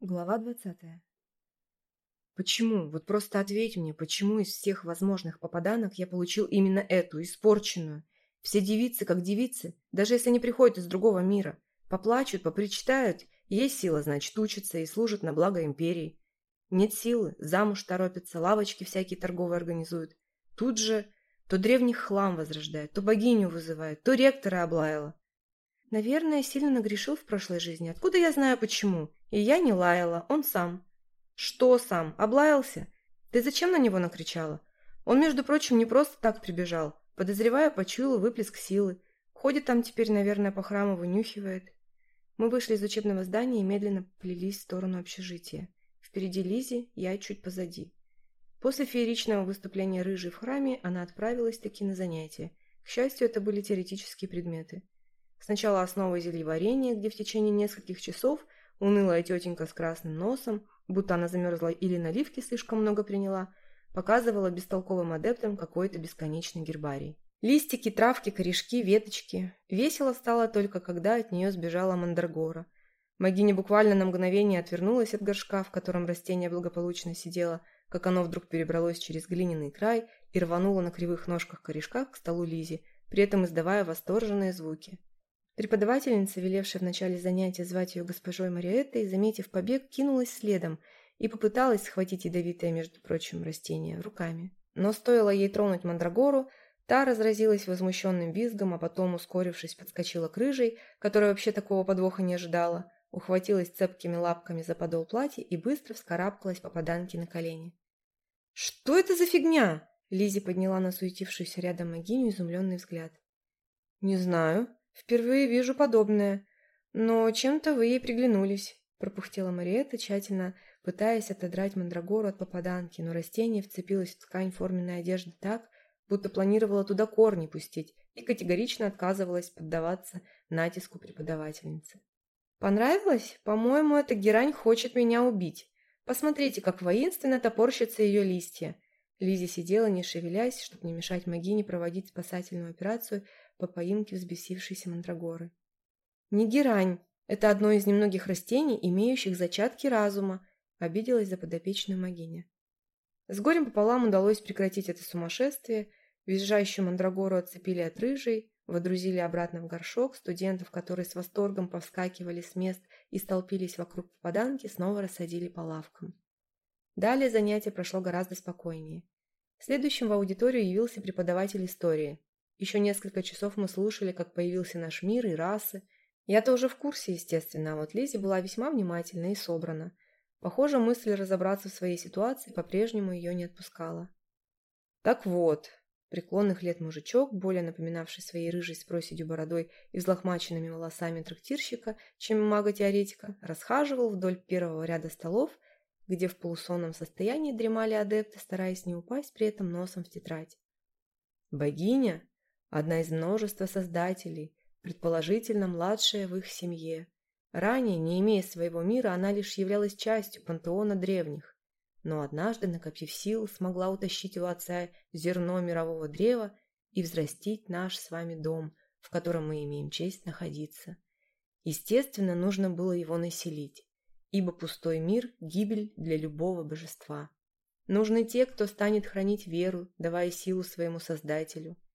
Глава двадцатая. Почему? Вот просто ответь мне, почему из всех возможных попаданок я получил именно эту, испорченную? Все девицы как девицы, даже если они приходят из другого мира. Поплачут, попричитают, есть сила, значит, учатся и служат на благо империи. Нет силы, замуж торопятся, лавочки всякие торговые организуют. Тут же то древних хлам возрождает, то богиню вызывает, то ректора облаяла. Наверное, сильно нагрешил в прошлой жизни. Откуда я знаю почему? И я не лаяла, он сам. Что сам? Облаялся? Ты зачем на него накричала? Он, между прочим, не просто так прибежал. Подозревая, почуял выплеск силы. Ходит там теперь, наверное, по храму, вынюхивает. Мы вышли из учебного здания и медленно плелись в сторону общежития. Впереди Лизи, я чуть позади. После фееричного выступления Рыжей в храме она отправилась таки на занятия. К счастью, это были теоретические предметы. Сначала основой зелье варенье, где в течение нескольких часов унылая тетенька с красным носом, будто она замерзла или наливки слишком много приняла, показывала бестолковым адептам какой-то бесконечный гербарий. Листики, травки, корешки, веточки. Весело стало только, когда от нее сбежала мандрагора. Магиня буквально на мгновение отвернулась от горшка, в котором растение благополучно сидело, как оно вдруг перебралось через глиняный край и рвануло на кривых ножках корешках к столу Лизи, при этом издавая восторженные звуки. Преподавательница, велевшая в начале занятия звать ее госпожой Мариэттой, заметив побег, кинулась следом и попыталась схватить ядовитое, между прочим, растение руками. Но стоило ей тронуть мандрагору, та разразилась возмущенным визгом, а потом, ускорившись, подскочила к рыжей, которая вообще такого подвоха не ожидала, ухватилась цепкими лапками за подол платья и быстро вскарабкалась по поданке на колени. «Что это за фигня?» Лизи подняла на суетившуюся рядом могиню изумленный взгляд. «Не знаю», Впервые вижу подобное, но чем-то вы ей приглянулись, Пропухтела Мария тщательно пытаясь отодрать мандрагору от попаданки, но растение вцепилось в ткань форменной одежды так, будто планировала туда корни пустить и категорично отказывалась поддаваться натиску преподавательницы. Понравилось? По-моему, эта герань хочет меня убить. Посмотрите, как воинственно топорщатся ее листья. Лизи сидела, не шевелясь, чтобы не мешать Магине проводить спасательную операцию, по поимке взбесившейся мандрагоры. «Не Это одно из немногих растений, имеющих зачатки разума!» – обиделась за подопечную могиня. С горем пополам удалось прекратить это сумасшествие, визжающую мандрагору отцепили от рыжей, водрузили обратно в горшок, студентов, которые с восторгом повскакивали с мест и столпились вокруг попаданки, снова рассадили по лавкам. Далее занятие прошло гораздо спокойнее. Следующим в аудиторию явился преподаватель истории, Еще несколько часов мы слушали, как появился наш мир и расы. Я-то уже в курсе, естественно, а вот Лизи была весьма внимательна и собрана. Похоже, мысль разобраться в своей ситуации по-прежнему ее не отпускала. Так вот, преклонных лет мужичок, более напоминавший своей рыжей с проседью бородой и взлохмаченными волосами трактирщика, чем мага-теоретика, расхаживал вдоль первого ряда столов, где в полусонном состоянии дремали адепты, Одна из множества создателей, предположительно младшая в их семье. Ранее, не имея своего мира, она лишь являлась частью пантеона древних. Но однажды, накопив сил, смогла утащить у отца зерно мирового древа и взрастить наш с вами дом, в котором мы имеем честь находиться. Естественно, нужно было его населить, ибо пустой мир – гибель для любого божества. Нужны те, кто станет хранить веру, давая силу своему Создателю –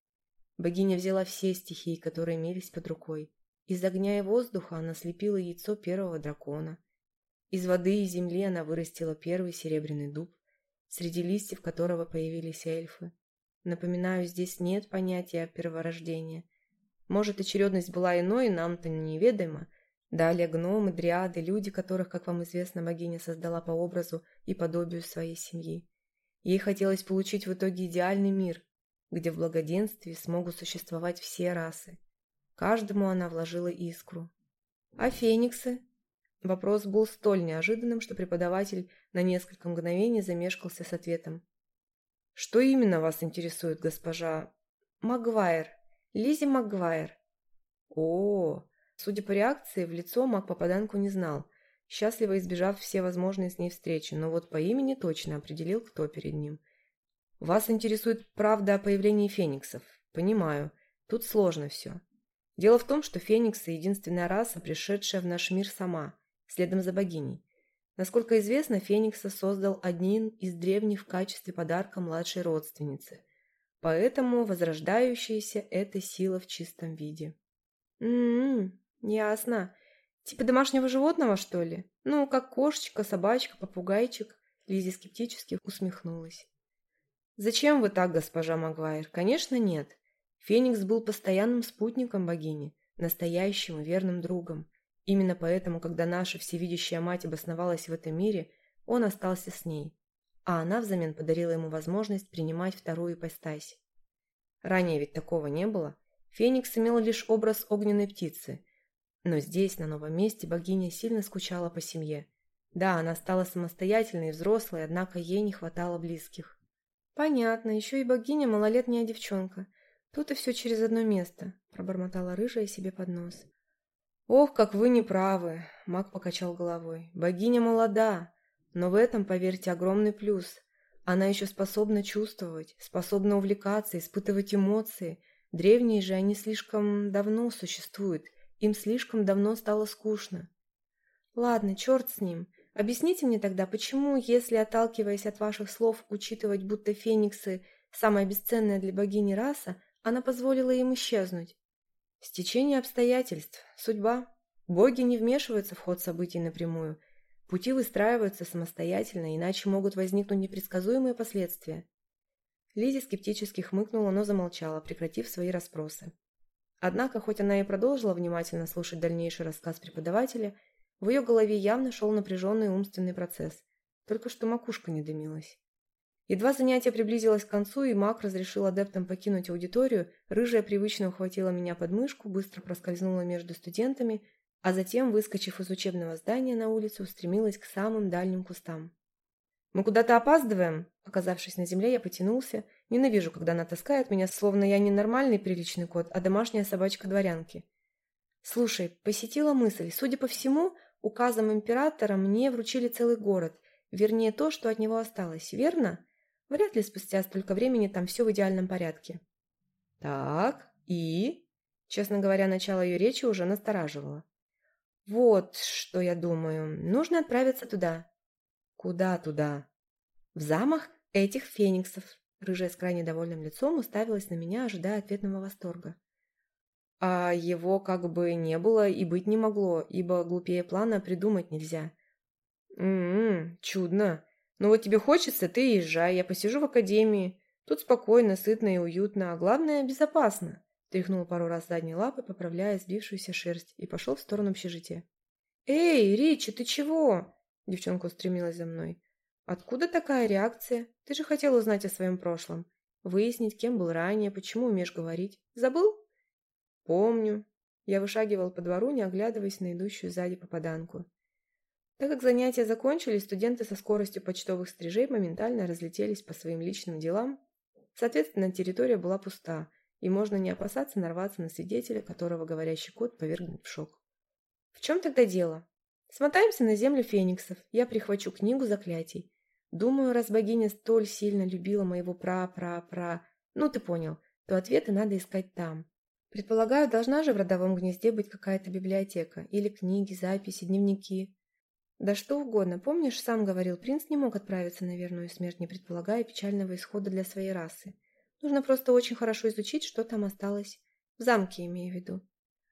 Богиня взяла все стихии, которые имелись под рукой. Из огня и воздуха она слепила яйцо первого дракона. Из воды и земли она вырастила первый серебряный дуб, среди листьев которого появились эльфы. Напоминаю, здесь нет понятия перворождения. Может, очередность была иной, нам-то неведомо. Далее гномы, дриады, люди, которых, как вам известно, богиня создала по образу и подобию своей семьи. Ей хотелось получить в итоге идеальный мир, где в благоденствии смогут существовать все расы. Каждому она вложила искру. А фениксы? Вопрос был столь неожиданным, что преподаватель на несколько мгновений замешкался с ответом. «Что именно вас интересует, госпожа...» «Магуайр. Лизи Магуайр». О, судя по реакции, в лицо маг попаданку не знал, счастливо избежав все возможные с ней встречи, но вот по имени точно определил, кто перед ним – вас интересует правда о появлении фениксов. Понимаю. Тут сложно все. Дело в том, что фениксы – единственная раса, пришедшая в наш мир сама, следом за богиней. Насколько известно, Феникса создал один из древних в качестве подарка младшей родственницы. Поэтому возрождающаяся – это сила в чистом виде. «М-м, ясно. Типа домашнего животного, что ли? Ну, как кошечка, собачка, попугайчик?» Лизи скептически усмехнулась. «Зачем вы так, госпожа Магуайр? Конечно, нет. Феникс был постоянным спутником богини, настоящим и верным другом. Именно поэтому, когда наша всевидящая мать обосновалась в этом мире, он остался с ней, а она взамен подарила ему возможность принимать вторую ипостась. Ранее ведь такого не было. Феникс имел лишь образ огненной птицы. Но здесь, на новом месте, богиня сильно скучала по семье. Да, она стала самостоятельной и взрослой, однако ей не хватало близких. «Понятно, еще и богиня малолетняя девчонка. Тут и все через одно место», – пробормотала рыжая себе под нос. «Ох, как вы не правы!» – маг покачал головой. «Богиня молода, но в этом, поверьте, огромный плюс. Она еще способна чувствовать, способна увлекаться, испытывать эмоции. Древние же они слишком давно существуют, им слишком давно стало скучно». «Ладно, черт с ним. Объясните мне тогда, почему, если отталкиваясь от ваших слов, учитывать, будто фениксы – самая бесценная для богини раса, она позволила им исчезнуть? Стечение обстоятельств, судьба. Боги не вмешиваются в ход событий напрямую. Пути выстраиваются самостоятельно, иначе могут возникнуть непредсказуемые последствия. Лизи скептически хмыкнула, но замолчала, прекратив свои расспросы. Однако, хоть она и продолжила внимательно слушать дальнейший рассказ преподавателя – в ее голове явно шел напряженный умственный процесс. Только что макушка не дымилась. Едва занятие приблизилось к концу, и маг разрешил адептам покинуть аудиторию, рыжая привычно ухватила меня под мышку, быстро проскользнула между студентами, а затем, выскочив из учебного здания на улицу, устремилась к самым дальним кустам. «Мы куда-то опаздываем?» Оказавшись на земле, я потянулся. Ненавижу, когда она таскает меня, словно я не нормальный приличный кот, а домашняя собачка дворянки. «Слушай, посетила мысль. Судя по всему, указом императора мне вручили целый город, вернее то, что от него осталось, верно? Вряд ли спустя столько времени там все в идеальном порядке. Так, и... Честно говоря, начало ее речи уже настораживало. Вот что я думаю. Нужно отправиться туда. Куда туда? В замах этих фениксов. Рыжая с крайне довольным лицом уставилась на меня, ожидая ответного восторга. А его как бы не было и быть не могло, ибо глупее плана придумать нельзя. «М-м, чудно. Ну вот тебе хочется, ты езжай, я посижу в академии. Тут спокойно, сытно и уютно, а главное – безопасно». Тряхнул пару раз задней лапы, поправляя сбившуюся шерсть, и пошел в сторону общежития. «Эй, Ричи, ты чего?» Девчонка устремилась за мной. «Откуда такая реакция? Ты же хотел узнать о своем прошлом. Выяснить, кем был ранее, почему умеешь говорить. Забыл?» «Помню». Я вышагивал по двору, не оглядываясь на идущую сзади попаданку. Так как занятия закончились, студенты со скоростью почтовых стрижей моментально разлетелись по своим личным делам. Соответственно, территория была пуста, и можно не опасаться нарваться на свидетеля, которого говорящий кот повергнет в шок. В чем тогда дело? Смотаемся на землю фениксов, я прихвачу книгу заклятий. Думаю, раз богиня столь сильно любила моего пра-пра-пра, ну ты понял, то ответы надо искать там. Предполагаю, должна же в родовом гнезде быть какая-то библиотека или книги, записи, дневники. Да что угодно. Помнишь, сам говорил, принц не мог отправиться на верную смерть, не предполагая печального исхода для своей расы. Нужно просто очень хорошо изучить, что там осталось. В замке имею в виду.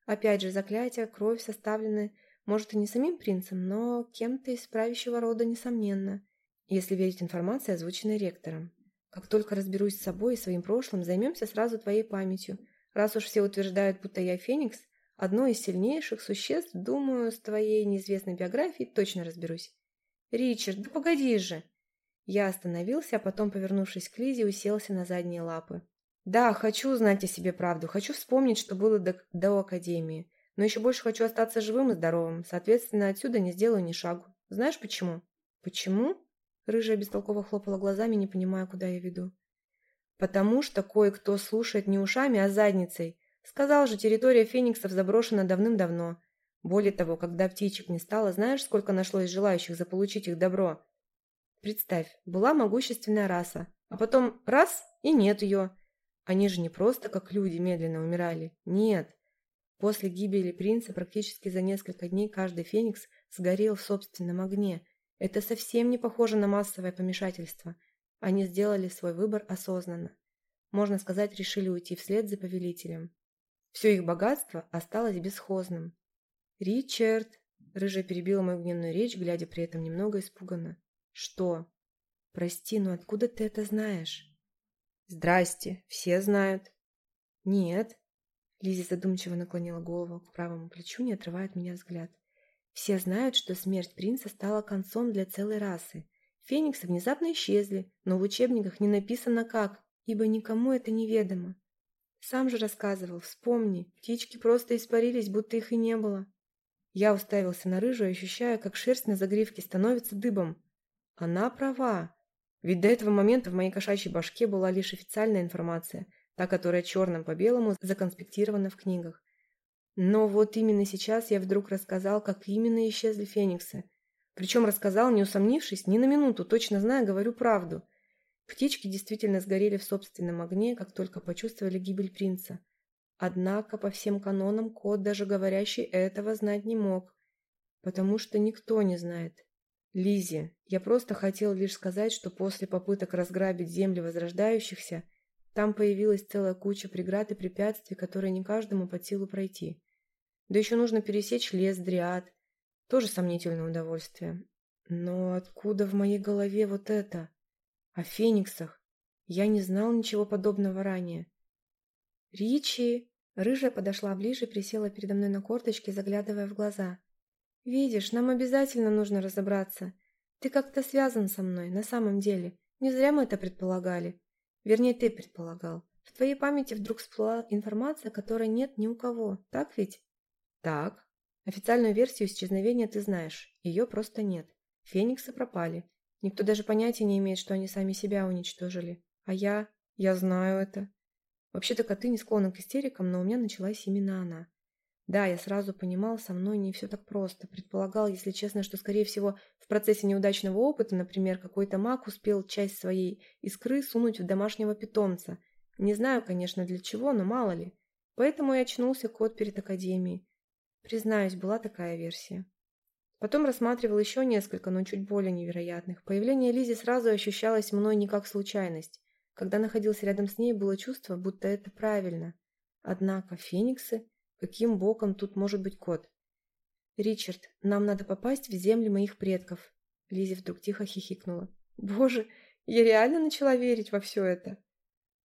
Опять же, заклятия, кровь составлены, может, и не самим принцем, но кем-то из правящего рода, несомненно, если верить информации, озвученной ректором. Как только разберусь с собой и своим прошлым, займемся сразу твоей памятью – Раз уж все утверждают, будто я феникс, одно из сильнейших существ, думаю, с твоей неизвестной биографией точно разберусь. Ричард, да погоди же!» Я остановился, а потом, повернувшись к Лизе, уселся на задние лапы. «Да, хочу узнать о себе правду, хочу вспомнить, что было до, до Академии. Но еще больше хочу остаться живым и здоровым, соответственно, отсюда не сделаю ни шагу. Знаешь почему?» «Почему?» Рыжая бестолково хлопала глазами, не понимая, куда я веду потому что кое-кто слушает не ушами, а задницей. Сказал же, территория фениксов заброшена давным-давно. Более того, когда птичек не стало, знаешь, сколько нашлось желающих заполучить их добро? Представь, была могущественная раса, а потом раз – и нет ее. Они же не просто как люди медленно умирали. Нет. После гибели принца практически за несколько дней каждый феникс сгорел в собственном огне. Это совсем не похоже на массовое помешательство – они сделали свой выбор осознанно. Можно сказать, решили уйти вслед за повелителем. Все их богатство осталось бесхозным. «Ричард!» – рыжая перебила мою гневную речь, глядя при этом немного испуганно. «Что?» «Прости, но откуда ты это знаешь?» «Здрасте, все знают». «Нет». Лиззи задумчиво наклонила голову к правому плечу, не отрывая от меня взгляд. «Все знают, что смерть принца стала концом для целой расы. Фениксы внезапно исчезли, но в учебниках не написано как, ибо никому это неведомо. Сам же рассказывал, вспомни, птички просто испарились, будто их и не было. Я уставился на рыжую, ощущая, как шерсть на загривке становится дыбом. Она права. Ведь до этого момента в моей кошачьей башке была лишь официальная информация, та, которая черным по белому законспектирована в книгах. Но вот именно сейчас я вдруг рассказал, как именно исчезли фениксы, причем рассказал, не усомнившись, ни на минуту, точно зная, говорю правду. Птички действительно сгорели в собственном огне, как только почувствовали гибель принца. Однако, по всем канонам, кот, даже говорящий, этого знать не мог. Потому что никто не знает. Лизи, я просто хотел лишь сказать, что после попыток разграбить земли возрождающихся, там появилась целая куча преград и препятствий, которые не каждому под силу пройти. Да еще нужно пересечь лес, дриад, тоже сомнительное удовольствие. Но откуда в моей голове вот это? О фениксах? Я не знал ничего подобного ранее. «Ричи!» Рыжая подошла ближе, присела передо мной на корточке, заглядывая в глаза. «Видишь, нам обязательно нужно разобраться. Ты как-то связан со мной, на самом деле. Не зря мы это предполагали. Вернее, ты предполагал. В твоей памяти вдруг всплыла информация, которой нет ни у кого, так ведь?» «Так», Официальную версию исчезновения ты знаешь, ее просто нет. Фениксы пропали. Никто даже понятия не имеет, что они сами себя уничтожили. А я... я знаю это. Вообще-то коты не склонны к истерикам, но у меня началась именно она. Да, я сразу понимал, со мной не все так просто. Предполагал, если честно, что, скорее всего, в процессе неудачного опыта, например, какой-то маг успел часть своей искры сунуть в домашнего питомца. Не знаю, конечно, для чего, но мало ли. Поэтому и очнулся кот перед академией. Признаюсь, была такая версия. Потом рассматривал еще несколько, но чуть более невероятных. Появление Лизи сразу ощущалось мной не как случайность. Когда находился рядом с ней, было чувство, будто это правильно. Однако фениксы? Каким боком тут может быть кот? «Ричард, нам надо попасть в земли моих предков», — Лизи вдруг тихо хихикнула. «Боже, я реально начала верить во все это».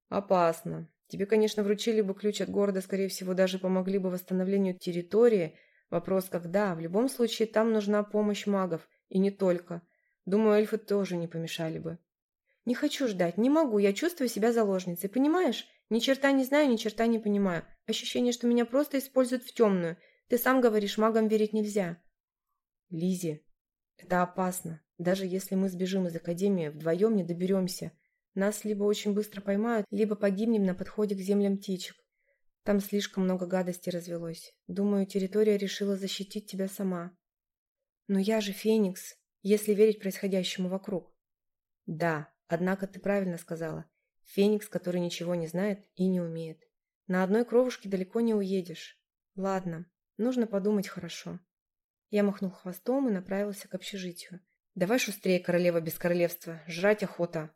«Опасно», Тебе, конечно, вручили бы ключ от города, скорее всего, даже помогли бы восстановлению территории. Вопрос, когда? В любом случае, там нужна помощь магов. И не только. Думаю, эльфы тоже не помешали бы. Не хочу ждать, не могу, я чувствую себя заложницей, понимаешь? Ни черта не знаю, ни черта не понимаю. Ощущение, что меня просто используют в темную. Ты сам говоришь, магам верить нельзя. Лизи, это опасно. Даже если мы сбежим из Академии, вдвоем не доберемся. Нас либо очень быстро поймают, либо погибнем на подходе к землям птичек. Там слишком много гадости развелось. Думаю, территория решила защитить тебя сама. Но я же Феникс, если верить происходящему вокруг. Да, однако ты правильно сказала. Феникс, который ничего не знает и не умеет. На одной кровушке далеко не уедешь. Ладно, нужно подумать хорошо. Я махнул хвостом и направился к общежитию. Давай шустрее, королева без королевства, жрать охота.